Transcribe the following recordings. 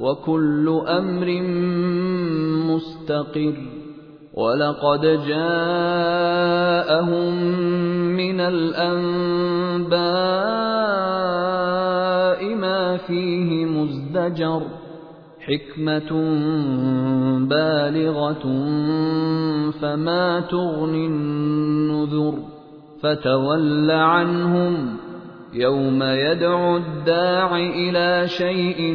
وكل أمر مستقر ولقد جاءهم من الأنباء ما فيه مزدجر حكمة بالغة فما تغني النذر فتول عنهم يوم يدعو الداع إلى شيء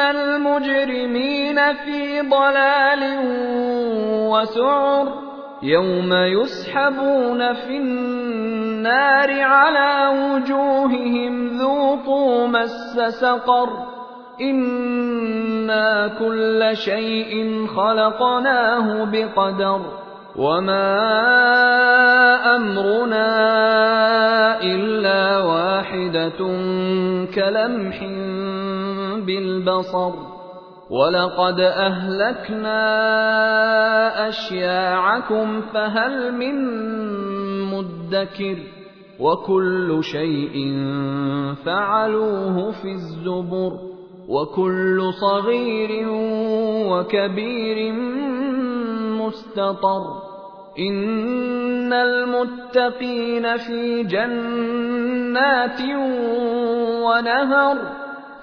الْمُجْرِمِينَ فِي ضَلَالٍ وَسُعُرٍ يَوْمَ يُسْحَبُونَ فِي النَّارِ عَلَىٰ وُجُوهِهِمْ ذُوقُوا مَسَّ سَقَرَ إِنَّا كُلَّ شَيْءٍ خَلَقْنَاهُ بِقَدَرٍ وَمَا أَمْرُنَا إِلَّا وَاحِدَةٌ كَلَمْحٍ بِالْبَصَرِ وَلَقَدْ أَهْلَكْنَا أَشْيَاعَكُمْ فَهَلْ مِن مُّدَّكِرٍ وَكُلُّ شَيْءٍ فَعَلُوهُ فِي الزُّبُرِ وَكُلُّ صَغِيرٍ وَكَبِيرٍ مُّسْتَطَرٌ إِنَّ الْمُتَّقِينَ فِي جَنَّاتٍ وَنَهَرٍ